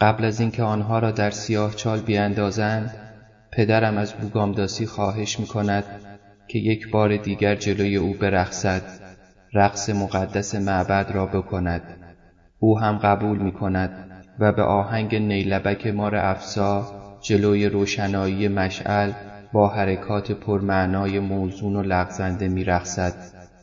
قبل از اینکه آنها را در سیاه چال بیاندازند پدرم از بوگامداسی خواهش می کند که یک بار دیگر جلوی او برقصد رقص مقدس معبد را بکند. او هم قبول می کند و به آهنگ نیلبک مار افسا جلوی روشنایی مشعل با حرکات پرمعنای موزون و لغزنده میرقصد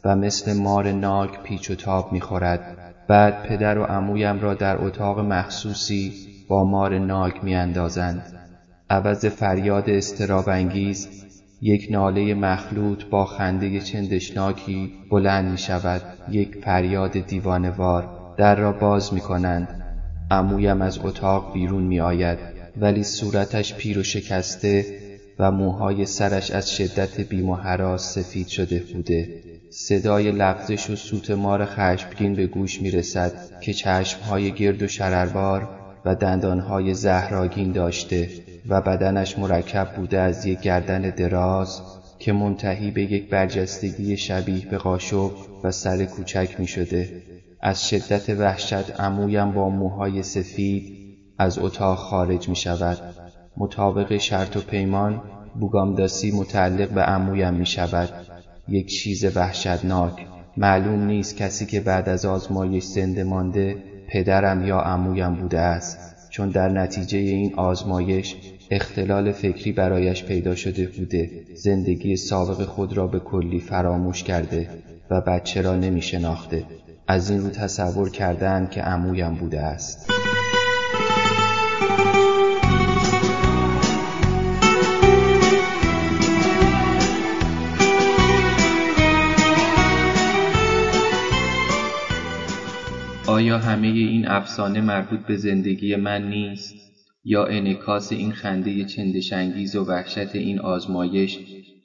و مثل مار ناک پیچ و تاب می‌خورد. بعد پدر و عمویم را در اتاق مخصوصی با مار ناک میاندازند. عوض فریاد استرابانگیز یک ناله مخلوط با خنده چندشناکی بلند می شود یک فریاد دیوانوار در را باز می کنند عمویم از اتاق بیرون می آید ولی صورتش پیر و شکسته و موهای سرش از شدت بیم و حراس سفید شده بوده صدای لغزش و سوت مار خشمگین به گوش می رسد که چشمهای گرد و شرربار و دندانهای زهراگین داشته و بدنش مرکب بوده از یک گردن دراز که منتهی به یک برجستگی شبیه به قاشق و سر کوچک می شده. از شدت وحشت عمویم با موهای سفید از اتاق خارج می شود. مطابق شرط و پیمان بوگامداسی متعلق به عمویم می شود. یک چیز وحشتناک. معلوم نیست کسی که بعد از آزمایش زنده مانده پدرم یا عمویم بوده است. چون در نتیجه این آزمایش اختلال فکری برایش پیدا شده بوده. زندگی سابق خود را به کلی فراموش کرده و بچه را نمی شناخته از این رو تصور کردن که عمویم بوده است. این افسانه مربوط به زندگی من نیست یا انکاس این خنده چندشنگیز و وحشت این آزمایش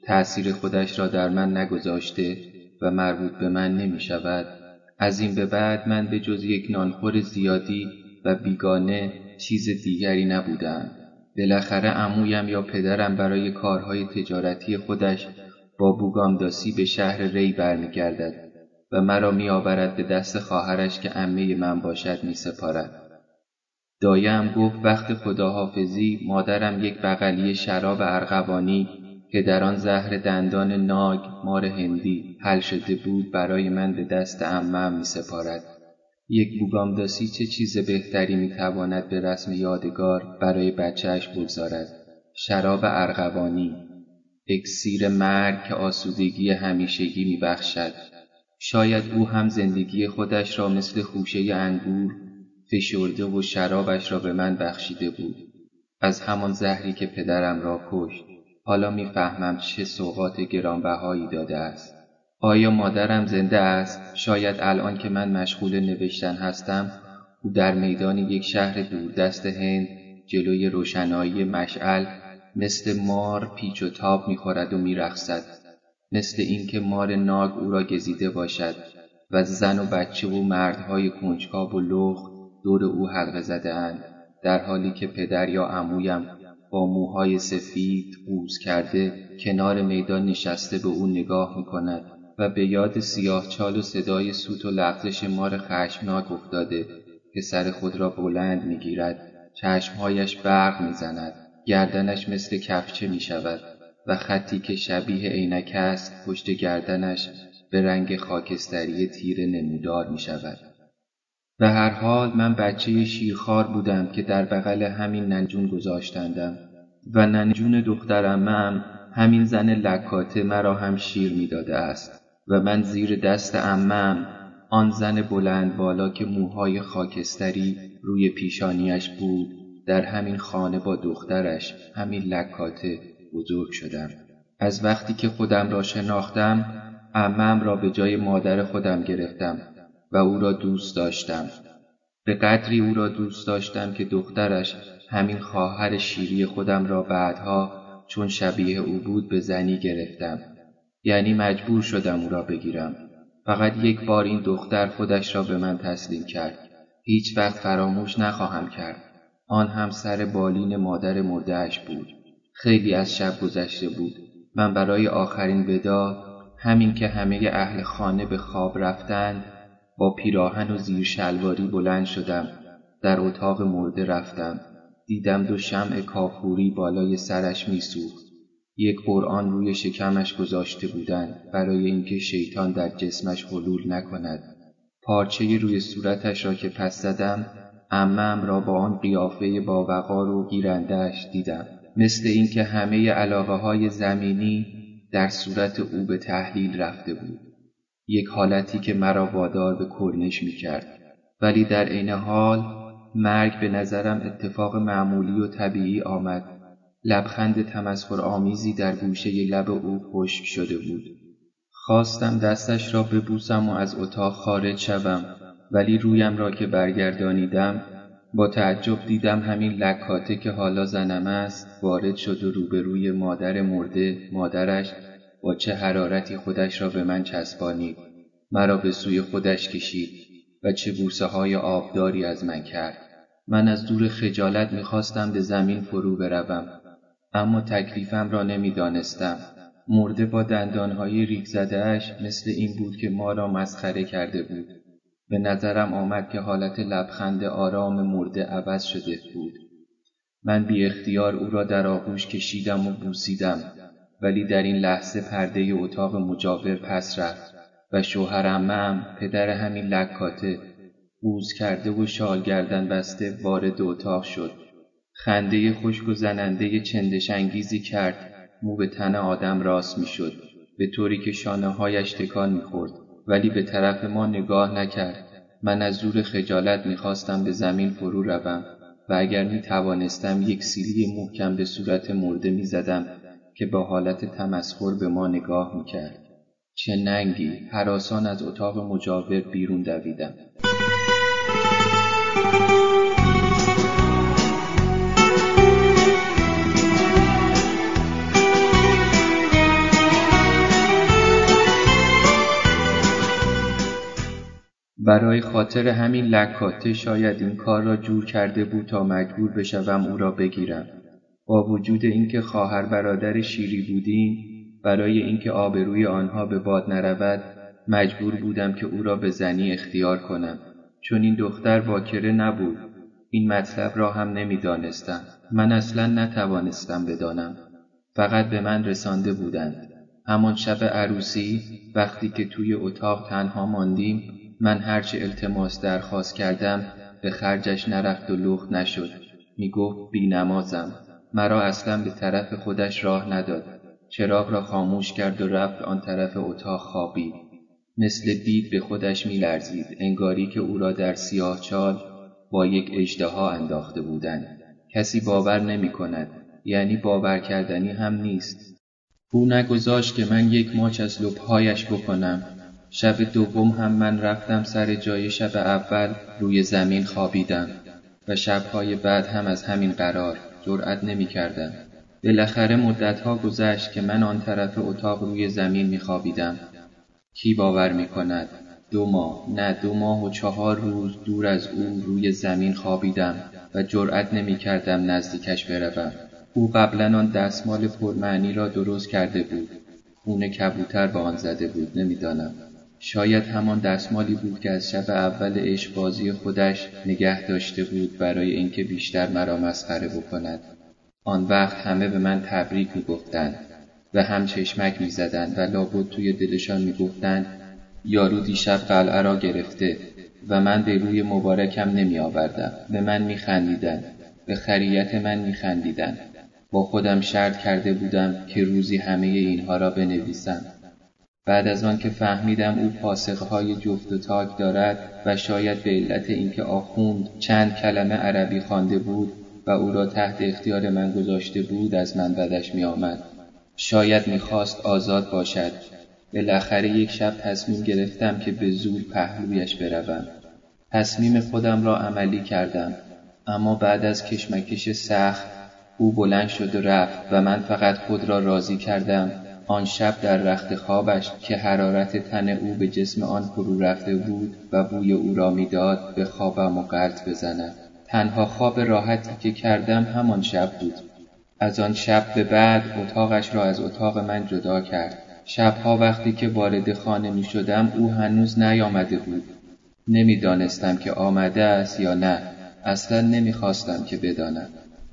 تأثیر خودش را در من نگذاشته و مربوط به من نمی شود. از این به بعد من به جز یک نانخور زیادی و بیگانه چیز دیگری نبودم. بالاخره عمویم یا پدرم برای کارهای تجارتی خودش با بوگامداسی به شهر ری برمیگردد. و مرا می آورد به دست خواهرش که عمه من باشد می سپارد. دایم گفت وقت خداحافظی مادرم یک بغلی شراب ارغوانی که در آن زهر دندان ناگ مار هندی حل شده بود برای من به دست عمم می سپارد. یک بوگامداسی چه چیز بهتری می تواند به رسم یادگار برای بچهش بگذارد. شراب ارغوانی اکسیر مرگ که آسودگی همیشگی می بخشد. شاید او هم زندگی خودش را مثل خوشه انگور فشرده و شرابش را به من بخشیده بود. از همان زهری که پدرم را کشت حالا می‌فهمم چه سوقات گرانبهایی داده است. آیا مادرم زنده است؟ شاید الان که من مشغول نوشتن هستم او در میدان یک شهر دوردست هند جلوی روشنایی مشعل مثل مار پیچ و تاب می‌خورد و میرقصد. مثل اینکه مار ناگ او را گزیده باشد و زن و بچه و مردهای کنجکاو و لخت دور او حلقه زده اند در حالی که پدر یا عمویم با موهای سفید قوز کرده کنار میدان نشسته به او نگاه می کند و به یاد سیاه چال و صدای سوت و لغزش مار خشمناک افتاده که سر خود را بلند می گیرد چشمهایش برق می زند گردنش مثل کفچه می شود و خطی که شبیه عینک است پشت گردنش به رنگ خاکستری تیره نمودار می شود. به هر حال من بچه شیرخوار بودم که در بغل همین ننجون گذاشتندم و ننجون دخترمم همین زن لکاته مرا هم شیر می‌داده است و من زیر دست امم آن زن بلند بالا که موهای خاکستری روی پیشانیش بود در همین خانه با دخترش همین لکاته بزرگ شدم. از وقتی که خودم را شناختم امم را به جای مادر خودم گرفتم و او را دوست داشتم. به قدری او را دوست داشتم که دخترش همین خواهر شیری خودم را بعدها چون شبیه او بود به زنی گرفتم. یعنی مجبور شدم او را بگیرم. فقط یک بار این دختر خودش را به من تسلیم کرد. هیچ وقت فراموش نخواهم کرد. آن هم سر بالین مادر مردهش بود. خیلی از شب گذشته بود. من برای آخرین ودا همین که همه اهل خانه به خواب رفتند با پیراهن و زیر شلواری بلند شدم. در اتاق مرده رفتم. دیدم دو شمع کافوری بالای سرش میسوخت. یک قرآن روی شکمش گذاشته بودند برای اینکه شیطان در جسمش حلول نکند. پارچه روی صورتش را که پس زدم امم را با آن قیافه باوقار و گیرندهش دیدم. مثل اینکه همه علاقه های زمینی در صورت او به تحلیل رفته بود. یک حالتی که مرا وادار به کرنش می کرد ولی در عین حال مرگ به نظرم اتفاق معمولی و طبیعی آمد. لبخند تمسخر آمیزی در گوشه لب او خشک شده بود. خواستم دستش را ببوسم و از اتاق خارج شوم ولی رویم را که برگردانیدم با تعجب دیدم همین لکاته که حالا زنم است وارد شد و روبروی مادر مرده مادرش با چه حرارتی خودش را به من چسبانید. مرا به سوی خودش کشید و چه بوسه های آبداری از من کرد. من از دور خجالت می‌خواستم به زمین فرو بروم اما تکلیفم را نمی‌دانستم. مرده با دندانهای ریگ زدهاش مثل این بود که ما را مسخره کرده بود. به نظرم آمد که حالت لبخند آرام مرده عوض شده بود. من بی اختیار او را در آغوش کشیدم و بوسیدم ولی در این لحظه پرده اتاق مجاور پس رفت و شوهرم پدر همین لکاته بوز کرده و شال گردن بسته وارد اتاق شد. خنده خشک و زننده چندشانگیزی کرد مو به تن آدم راست می‌شد به طوری که شانه هایش تکان می‌خورد. ولی به طرف ما نگاه نکرد. من از زور خجالت می‌خواستم به زمین فرو روم و اگر می توانستم یک سیلی محکم به صورت مرده می‌زدم که با حالت تمسخر به ما نگاه می‌کرد. چه ننگی! حراسان از اتاق مجاور بیرون دویدم. برای خاطر همین لکاته شاید این کار را جور کرده بود تا مجبور بشوم او را بگیرم. با وجود اینکه خواهر برادر شیری بودیم برای اینکه آبروی آنها به باد نرود مجبور بودم که او را به زنی اختیار کنم. چون این دختر باکره نبود این مطلب را هم نمی‌دانستم. من اصلا نتوانستم بدانم. فقط به من رسانده بودند. همان شب عروسی وقتی که توی اتاق تنها ماندیم من هرچه التماس درخواست کردم به خرجش نرفت و لخت نشد. می گفت بی نمازم مرا اصلا به طرف خودش راه نداد. چراغ را خاموش کرد و رفت آن طرف اتاق خوابید. مثل دید به خودش می لرزید انگاری که او را در سیاه چال با یک اجدها انداخته بودند. کسی باور نمی کند یعنی باور کردنی هم نیست. او نگذاشت که من یک ماچ از لبهایش بکنم. شب دوم هم من رفتم سر جای شب اول روی زمین خوابیدم و شبهای بعد هم از همین قرار جرأت نمی کردم. بالاخره مدتها گذشت که من آن طرف اتاق روی زمین می خوابیدم. کی باور می کند؟ دو ماه نه دو ماه و چهار روز دور از او روی زمین خوابیدم و جرأت نمی کردم نزدیکش بروم. او قبلا آن دستمال پرمعنی را درست کرده بود. خون کبوتر به آن زده بود نمی‌دانم. شاید همان دستمالی بود که از شب اول عشقبازی خودش نگه داشته بود برای اینکه بیشتر مرا مسخره بکند. آن وقت همه به من تبریک می‌گفتند و هم چشمک می‌زدند و لابد توی دلشان می‌گفتند یارو دیشب قلعه را گرفته و من به روی مبارکم نمی آوردم به من میخندیدند. به خریت من میخندیدند. با خودم شرط کرده بودم که روزی همه اینها را بنویسم. بعد از آن که فهمیدم او پاسخهای جفت و تاک دارد و شاید به علت اینکه آخوند چند کلمه عربی خوانده بود و او را تحت اختیار من گذاشته بود از من بدش می آمد. شاید می‌خواست آزاد باشد. بالاخره یک شب تصمیم گرفتم که به زور پهلویش بروم. تصمیم خودم را عملی کردم. اما بعد از کشمکش سخت او بلند شد و رفت و من فقط خود را راضی کردم آن شب در رخت خوابش که حرارت تن او به جسم آن فرو رفته بود و بوی او را می‌داد به خوابم و قلط بزنم. تنها خواب راحتی که کردم همان شب بود. از آن شب به بعد اتاقش را از اتاق من جدا کرد. شبها وقتی که وارد خانه می شدم او هنوز نیامده بود. نمی‌دانستم که آمده است یا نه. اصلا نمی‌خواستم که بدانم.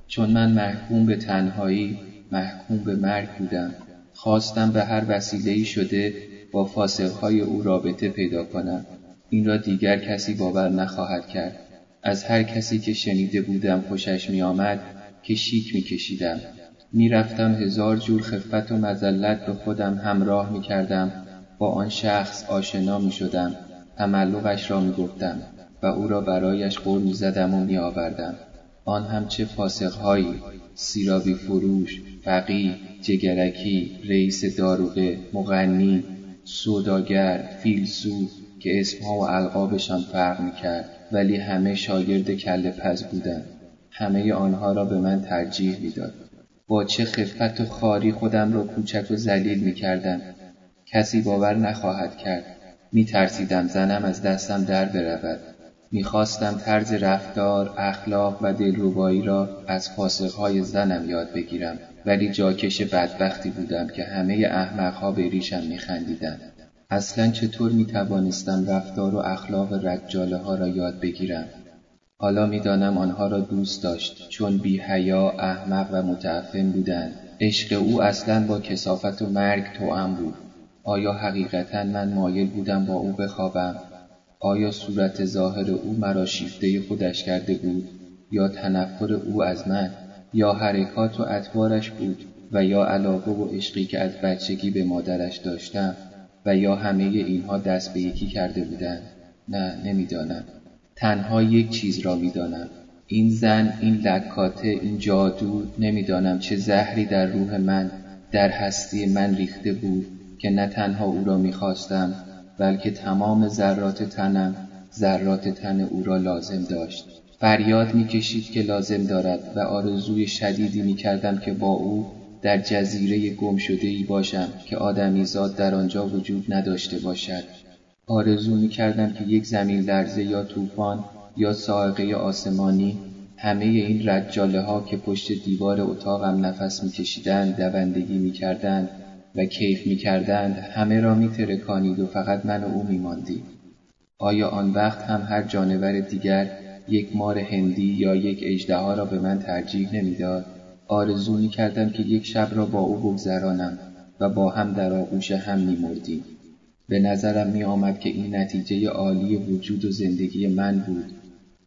چون من محکوم به تنهایی محکوم به مرگ بودم. خواستم به هر وسیله‌ای شده با فاسقهای او رابطه پیدا کنم. این را دیگر کسی باور نخواهد کرد. از هر کسی که شنیده بودم خوشش می آمد که شیک می کشیدم می رفتم هزار جور خفت و مزلت به خودم همراه می کردم با آن شخص آشنا می شدم تملقش را می گفتم و او را برایش قول می زدم و می آوردم آن هم چه فاسقهایی سیرابی فروش فقی جگرکی رئیس داروغه مغنی سوداگر فیلسوف که اسمها و القابشان فرق می‌کرد ولی همه شاگرد کل پز بودند همه آنها را به من ترجیح می‌داد. با چه خفت و خاری خودم را کوچک و ذلیل می‌کردم. کسی باور نخواهد کرد. میترسیدم زنم از دستم در برود. می‌خواستم طرز رفتار اخلاق و دلربایی را از فاسقهای زنم یاد بگیرم ولی جاکش بدبختی بودم که همه احمقها به ریشم میخندیدند. اصلا چطور می توانستم رفتار و اخلاق رجاله ها را یاد بگیرم؟ حالا می‌دانم آنها را دوست داشت چون بی حیا احمق و متعفن بودند. عشق او اصلا با کسافت و مرگ توام بود. آیا حقیقتا من مایل بودم با او بخوابم؟ آیا صورت ظاهر او مرا شیفته خودش کرده بود یا تنفر او از من یا حرکات و اطوارش بود و یا علاقه و عشقی که از بچگی به مادرش داشتم و یا همه اینها دست به یکی کرده بودند؟ نه نمی‌دانم. تنها یک چیز را می‌دانم. این زن این لکاته این جادو نمی‌دانم چه زهری در روح من در هستی من ریخته بود که نه تنها او را می‌خواستم بلکه تمام ذرات تنم ذرات تن او را لازم داشت. فریاد می‌کشید که لازم دارد و آرزوی شدیدی می‌کردم که با او در جزیره گم شده ای باشم که آدمیزاد در آنجا وجود نداشته باشد. آرزو می کردم که یک زمین لرزه یا طوفان یا سائقه آسمانی همه این رجاله ها که پشت دیوار اتاقم نفس میکشیدند دوندگی می‌کردند و کیف می‌کردند همه را میترکانید و فقط من و او میماندیم. آیا آن وقت هم هر جانور دیگر یک مار هندی یا یک اژدها را به من ترجیح نمی‌داد؟ آرزو می کردم که یک شب را با او بگذرانم و با هم در آغوش هم می مردیم. به نظرم می آمد که این نتیجه عالی وجود و زندگی من بود.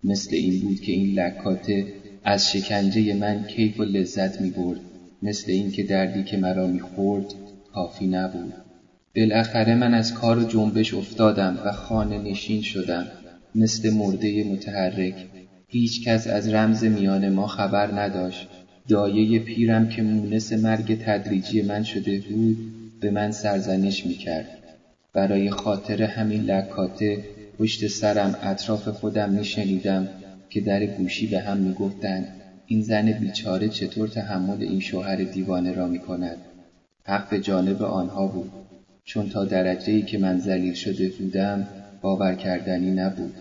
مثل این بود که این لکاته از شکنجه من کیف و لذت می برد مثل اینکه دردی که مرا می خورد کافی نبود. بالاخره من از کار و جنبش افتادم و خانه نشین شدم مثل مرده متحرک. هیچ کس از رمز میان ما خبر نداشت. دایه پیرم که مونس مرگ تدریجی من شده بود به من سرزنش می‌کرد. برای خاطر همین لکاته پشت سرم اطراف خودم میشنیدم که در گوشی به هم می‌گفتند این زن بیچاره چطور تحمل این شوهر دیوانه را می‌کند؟ حق به جانب آنها بود. چون تا درجه ای که من ذلیل شده بودم باور کردنی نبود.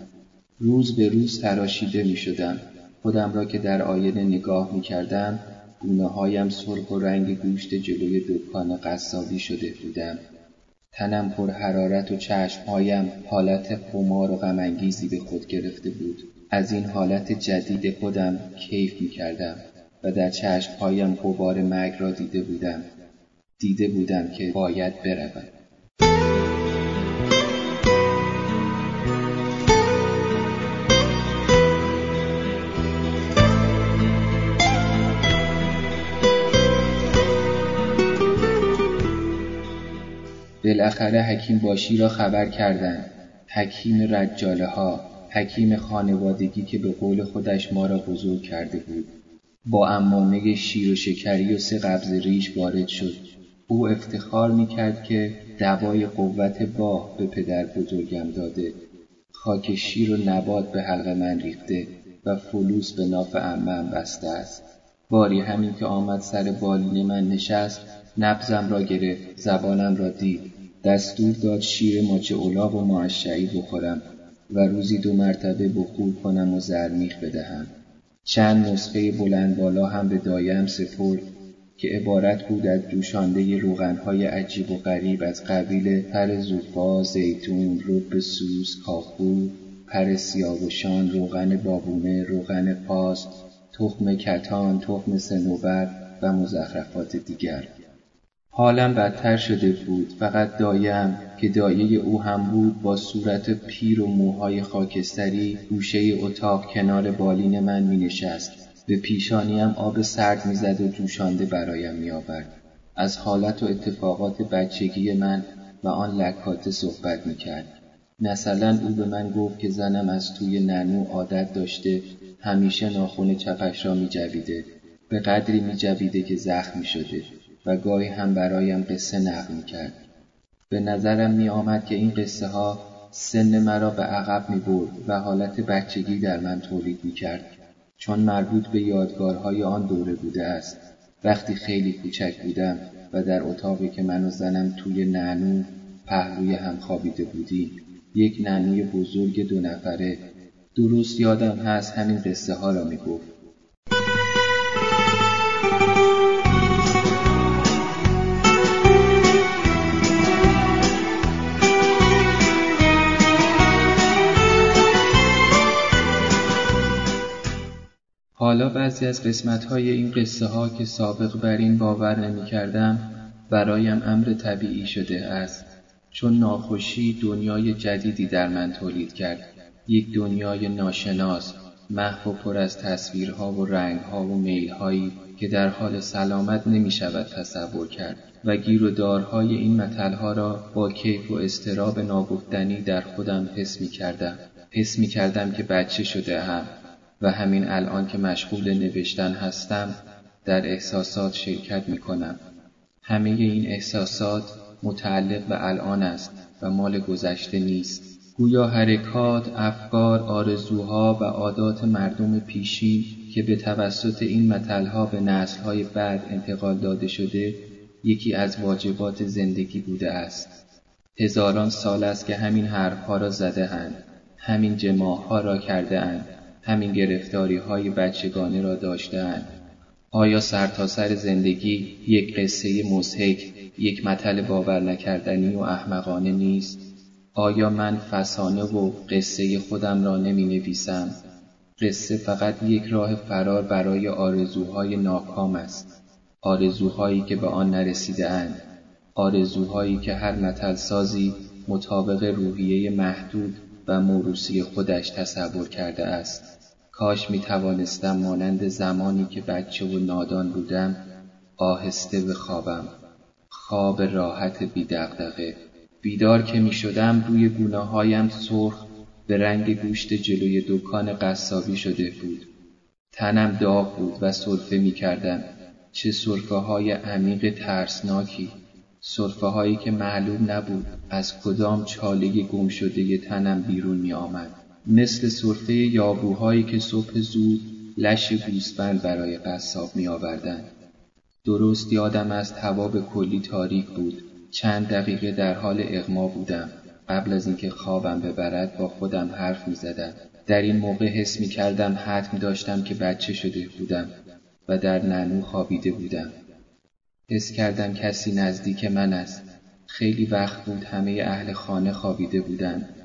روز به روز تراشیده می شدم خودم را که در آینه نگاه می کردم گونه هایم سرخ و رنگ گوشت جلوی دکان قصابی شده بودم. تنم پر حرارت و چشمهایم حالت قمار و غمانگیزی به خود گرفته بود. از این حالت جدید خودم کیف می کردم و در چشمهایم غبار مرگ را دیده بودم. دیده بودم که باید بروم. بالاخره حکیم باشی را خبر کردند حکیم رجاله ها حکیم خانوادگی که به قول خودش ما را بزرگ کرده بود. با امامه شیر و شکری و سه قبض ریش وارد شد. او افتخار می‌کرد که دوای قوت با به پدر بزرگم داده. خاک شیر و نبات به حلق من ریخته و فلوس به ناف امم بسته است. باری همین که آمد سر بالین من نشست نبزم را گرفت زبانم را دید. دستور داد شیر ماچه اولاغ و معشعی بخورم و روزی دو مرتبه بخور کنم و زرمیخ بدهم. چند نسخه بلند بالا هم به دایم سپرد که عبارت بود از جوشانده روغنهای عجیب و غریب از قبیل پر زوفا، زیتون، رب سوز، کاخو، پر سیاوشان روغن بابونه روغن پاس تخم کتان تخم سنوبر و مزخرفات دیگر. حالم بدتر شده بود. فقط دایم که دایه او هم بود با صورت پیر و موهای خاکستری گوشه اتاق کنار بالین من می نشست به پیشانیم آب سرد می‌زد و جوشانده برایم می آورد. از حالت و اتفاقات بچگی من و آن لکاته صحبت می کرد. مثلا او به من گفت که زنم از توی ننو عادت داشته همیشه ناخون چپش را می جویده. به قدری می جویده که زخم شده و گاهی هم برایم قصه نقل می کرد. به نظرم می آمد که این قصه ها سن مرا به عقب می برد و حالت بچگی در من تولید می کرد چون مربوط به یادگارهای آن دوره بوده است. وقتی خیلی کوچک بودم و در اتاقی که من و زنم توی نعنو پهلوی هم خوابیده بودیم یک نعنوی بزرگ دو نفره درست یادم هست همین قصه ها را می حالا بعضی از قسمت های این قصه ها که سابق بر این باور نمی کردم برایم امر طبیعی شده است. چون ناخوشی دنیای جدیدی در من تولید کرد. یک دنیای ناشناس محو و پر از تصویرها و رنگها و میلهایی که در حال سلامت نمی شود تصور کرد و گیر و دارهای این متلها را با کیف و استراب ناگفتنی در خودم حس می کردم. حس می کردم که بچه شده هم و همین الان که مشغول نوشتن هستم در احساسات شرکت می کنم. همه این احساسات متعلق به الان است و مال گذشته نیست. گویا حرکات، افکار، آرزوها و عادات مردم پیشین که به توسط این متلها به نسلهای بعد انتقال داده شده یکی از واجبات زندگی بوده است. هزاران سال است که همین حرفها را زده اند. همین جماعها را کرده اند. همین گرفتاری های بچگانه را داشتند آیا سرتاسر سر زندگی یک قصه مزهک یک مطل باور نکردنی و احمقانه نیست؟ آیا من فسانه و قصه خودم را نمی نویسم قصه فقط یک راه فرار برای آرزوهای ناکام است. آرزوهایی که به آن نرسیده اند آرزوهایی که هر متل سازی مطابق روحیه محدود و موروسی خودش تصور کرده است. کاش می توانستم مانند زمانی که بچه و نادان بودم آهسته به خوابم خواب راحت بی دغدغه بیدار که می شدم روی گونه هایم سرخ به رنگ گوشت جلوی دکان قصابی شده بود. تنم داغ بود و صرفه می کردم چه صرفه های عمیق ترسناکی. صرفه هایی که معلوم نبود از کدام چاله گم شده تنم بیرون می آمد. مثل صرفه یابوهایی که صبح زود لش گوسفند برای قصاب می آوردن. درست یادم از هوا به کلی تاریک بود. چند دقیقه در حال اغما بودم. قبل از اینکه خوابم ببرد با خودم حرف می زدم. در این موقع حس می کردم حتم داشتم که بچه شده بودم و در ننو خوابیده بودم. حس کردم کسی نزدیک من است. خیلی وقت بود همه اهل خانه خوابیده بودند.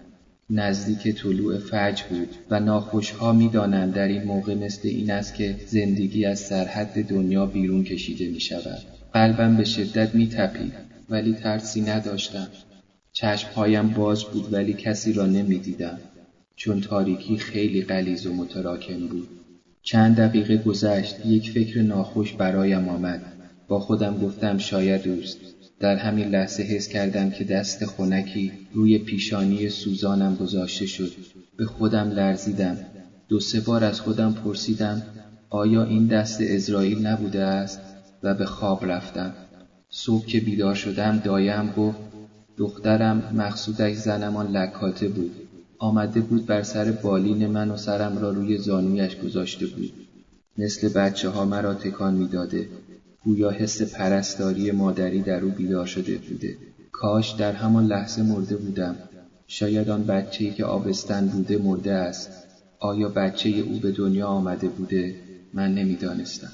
نزدیک طلوع فجر بود و ناخوشها می‌دانند در این موقع مثل این است که زندگی از سرحد دنیا بیرون کشیده می شود. قلبم به شدت می تپید ولی ترسی نداشتم. چشمهایم باز بود ولی کسی را نمی دیدم. چون تاریکی خیلی غلیظ و متراکم بود. چند دقیقه گذشت یک فکر ناخوش برایم آمد. با خودم گفتم شاید دوست در همین لحظه حس کردم که دست خونکی روی پیشانی سوزانم گذاشته شد. به خودم لرزیدم. دو سه بار از خودم پرسیدم آیا این دست اسرائیل نبوده است و به خواب رفتم. صبح که بیدار شدم دایم گفت دخترم مقصودش زنمان لکاته بود. آمده بود بر سر بالین من و سرم را روی زانویش گذاشته بود. مثل بچه ها مرا تکان می‌داده گویا حس پرستاری مادری در او بیدار شده بوده. کاش در همان لحظه مرده بودم. شاید آن بچه‌ای که آبستن بوده مرده است. آیا بچه او به دنیا آمده بوده؟ من نمی‌دانستم.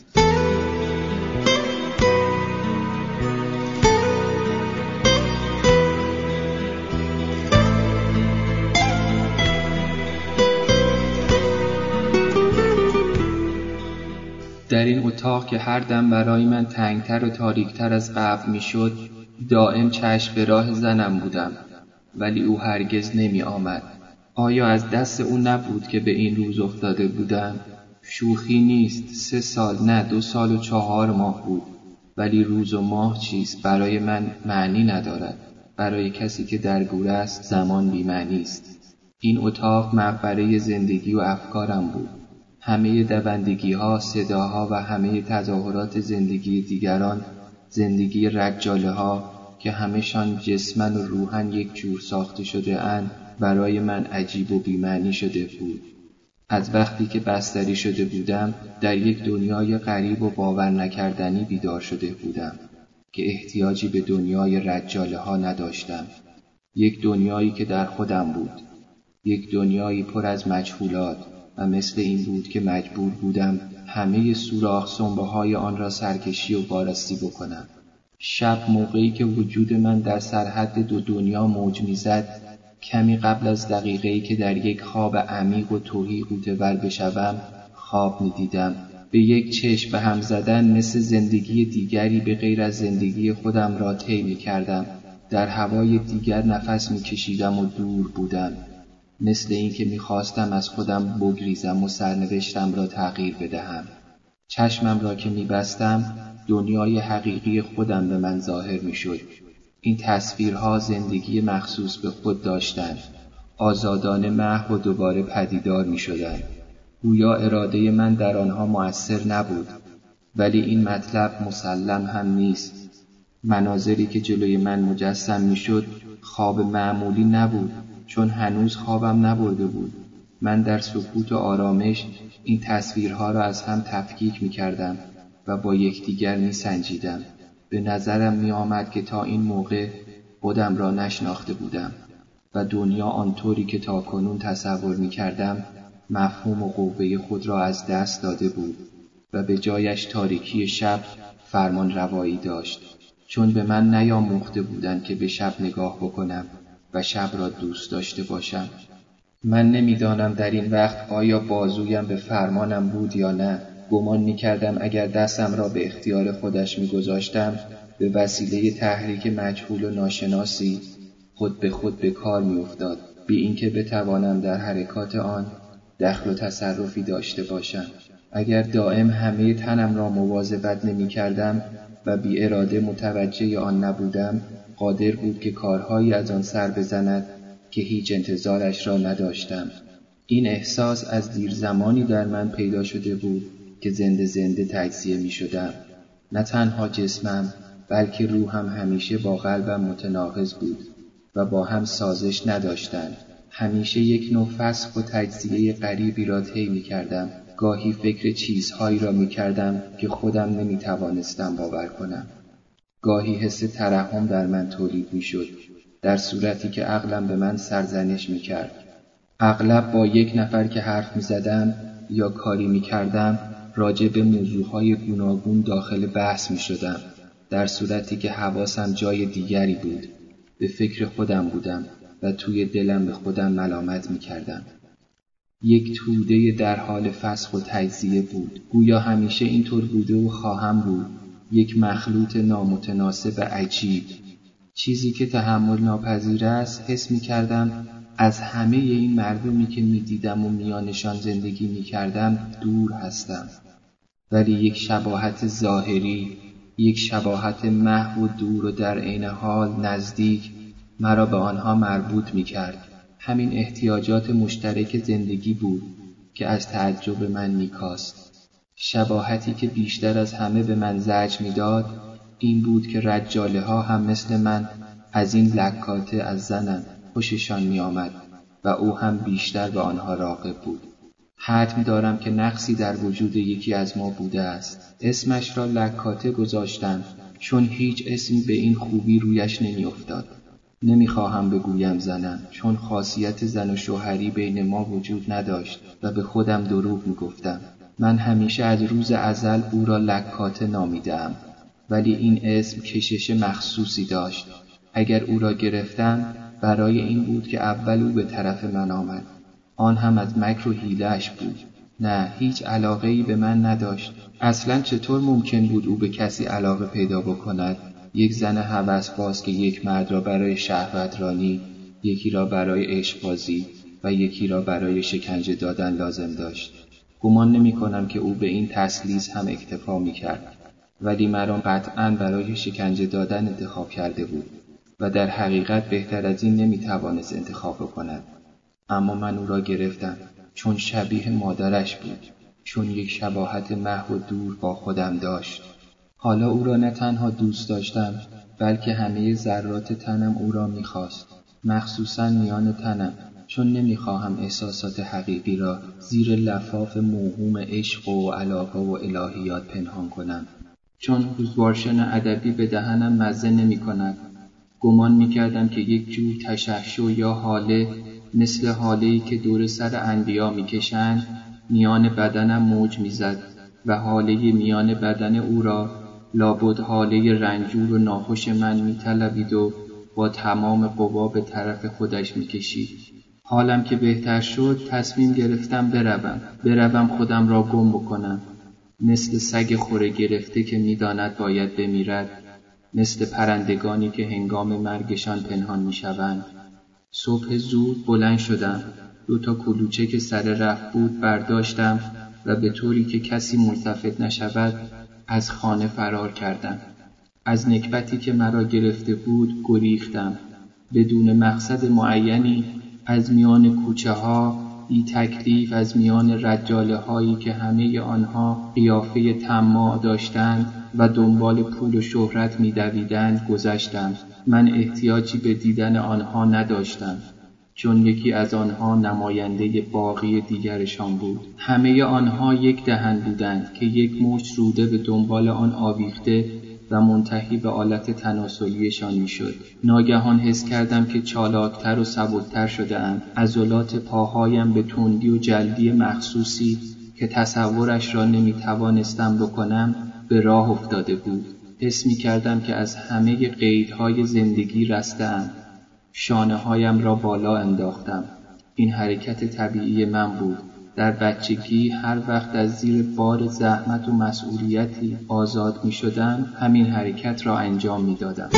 در این اتاق که هر دم برای من تنگتر و تاریکتر از قبل می‌شد دائم چشم به راه زنم بودم ولی او هرگز نمی آمد آیا از دست او نبود که به این روز افتاده بودم؟ شوخی نیست سه سال نه دو سال و چهار ماه بود. ولی روز و ماه چیست برای من معنی ندارد. برای کسی که در گوره است زمان بیمعنی است. این اتاق مقبره زندگی و افکارم بود. همه دوندگی ها، صداها و همه تظاهرات زندگی دیگران زندگی رجاله ها که همهشان جسمن و روحن یک جور ساخته شده اند برای من عجیب و بیمعنی شده بود. از وقتی که بستری شده بودم در یک دنیای غریب و باور نکردنی بیدار شده بودم که احتیاجی به دنیای رجاله ها نداشتم. یک دنیایی که در خودم بود. یک دنیایی پر از مجهولات. و مثل این بود که مجبور بودم همه سوراخ سنبه های آن را سرکشی و بارستی بکنم شب موقعی که وجود من در سرحد دو دنیا موج می‌زد کمی قبل از دقیقه‌ای که در یک خواب عمیق و توهی قوتور بشوم خواب می‌دیدم به یک چشم به هم زدن مثل زندگی دیگری به غیر از زندگی خودم را طی می کردم. در هوای دیگر نفس می کشیدم و دور بودم. مثل اینکه می‌خواستم از خودم بگریزم و سرنوشتم را تغییر بدهم. چشمم را که میبستم دنیای حقیقی خودم به من ظاهر می‌شد. این تصویرها زندگی مخصوص به خود داشتند. آزادانه محو و دوباره پدیدار می شدند. گویا اراده من در آنها مؤثر نبود ولی این مطلب مسلم هم نیست مناظری که جلوی من مجسم می‌شد خواب معمولی نبود چون هنوز خوابم نبرده بود. من در سکوت و آرامش این تصویرها را از هم تفکیک می کردم و با یکدیگر می سنجیدم. به نظرم می آمد که تا این موقع خودم را نشناخته بودم و دنیا آنطوری که تا کنون تصور می کردم مفهوم و قوه خود را از دست داده بود و به جایش تاریکی شب فرمان روایی داشت. چون به من نیاموخته بودند که به شب نگاه بکنم. و شب را دوست داشته باشم. من نمی‌دانم در این وقت آیا بازویم به فرمانم بود یا نه. گمان می کردم اگر دستم را به اختیار خودش می گذاشتم به وسیله تحریک مجهول و ناشناسی خود به خود به کار می افتاد بی اینکه بتوانم در حرکات آن دخل و تصرفی داشته باشم. اگر دائم همه تنم را مواظبت نمی کردم و بی اراده متوجه آن نبودم قادر بود که کارهایی از آن سر بزند که هیچ انتظارش را نداشتم این احساس از دیر زمانی در من پیدا شده بود که زنده زنده تجزیه می شدم نه تنها جسمم بلکه روحم همیشه با قلبم متناقض بود و با هم سازش نداشتند همیشه یک نوع فسخ و تجزیه غریبی را طی می کردم. گاهی فکر چیزهایی را می کردم که خودم نمی توانستم باور کنم. گاهی حس ترحم در من تولید می شد. در صورتی که عقلم به من سرزنش می کرد. اغلب با یک نفر که حرف می زدم یا کاری می کردم راجع به موضوعهای گوناگون داخل بحث می شدم. در صورتی که حواسم جای دیگری بود. به فکر خودم بودم و توی دلم به خودم ملامت می کردم. یک توده در حال فسخ و تجزیه بود. گویا همیشه اینطور بوده و خواهم بود. یک مخلوط نامتناسب عجیب. چیزی که تحمل ناپذیر است حس می کردم از همه این مردمی که می دیدم و میانشان زندگی می کردم دور هستم. ولی یک شباهت ظاهری، یک شباهت محو و دور و در عین حال نزدیک مرا به آنها مربوط می کرد. همین احتیاجات مشترک زندگی بود که از تعجب من میکاست. شباهتی که بیشتر از همه به من زج می‌داد این بود که رجاله ها هم مثل من از این لکاته از زنم خوششان می آمد و او هم بیشتر به آنها راقب بود. حتم دارم که نقصی در وجود یکی از ما بوده است. اسمش را لکاته گذاشتم چون هیچ اسمی به این خوبی رویش نمیافتاد. نمی‌خواهم بگویم زنم چون خاصیت زن و شوهری بین ما وجود نداشت و به خودم دروغ می‌گفتم من همیشه از روز ازل او را لکاته نامیدم ولی این اسم کشش مخصوصی داشت. اگر او را گرفتم برای این بود که اول او به طرف من آمد. آن هم از مکر و حیلهاش بود. نه هیچ علاقه ای به من نداشت. اصلا چطور ممکن بود او به کسی علاقه پیدا بکند؟ یک زن باز که یک مرد را برای شهوت رانی یکی را برای عشقبازی و یکی را برای شکنجه دادن لازم داشت. گمان نمی کنم که او به این تسلیس هم اکتفا می کرد ولی مرا قطعا برای شکنجه دادن انتخاب کرده بود و در حقیقت بهتر از این نمی توانست انتخاب کند. اما من او را گرفتم چون شبیه مادرش بود چون یک شباهت محو و دور با خودم داشت. حالا او را نه تنها دوست داشتم بلکه همه ذرات تنم او را می‌خواست مخصوصا میان تنم. چون نمی‌خواهم احساسات حقیقی را زیر لفاف موهوم عشق و علاقه و الهیات پنهان کنم. چون روزوارشن ادبی به دهنم مزه نمی کند گمان می کردم که یک جور تشعشع یا حاله مثل حاله که دور سر انبیا می کشند میان بدنم موج می‌زد و حاله میان بدن او را لابد حاله رنجور و ناخوش من میطلبید و با تمام قوا به طرف خودش می‌کشید. حالم که بهتر شد تصمیم گرفتم بروم. بروم خودم را گم بکنم. مثل سگ خوره گرفته که می‌داند باید بمیرد مثل پرندگانی که هنگام مرگشان پنهان می‌شوند. صبح زود بلند شدم. دو تا کلوچه که سر رفت بود برداشتم و به طوری که کسی ملتفت نشود از خانه فرار کردم. از نکبتی که مرا گرفته بود گریختم. بدون مقصد معینی از میان کوچه ها بی تکلیف از میان رجاله هایی که همه آنها قیافه تماع داشتند و دنبال پول و شهرت میدویدند گذشتم من احتیاجی به دیدن آنها نداشتم چون یکی از آنها نماینده باقی دیگرشان بود. همه آنها یک دهن بودند که یک مشت روده به دنبال آن آویخته و منتهی به آلت تناسلیشان می‌شد. ناگهان حس کردم که چالاکتر و سبکتر ام عضلات پاهایم به تندی و جلدی مخصوصی که تصورش را نمی توانستم بکنم به راه افتاده بود. حس می کردم که از همه قیدهای زندگی رستم شانه هایم را بالا انداختم. این حرکت طبیعی من بود. در بچگی هر وقت از زیر بار زحمت و مسئولیتی آزاد می شدم همین حرکت را انجام می دادم.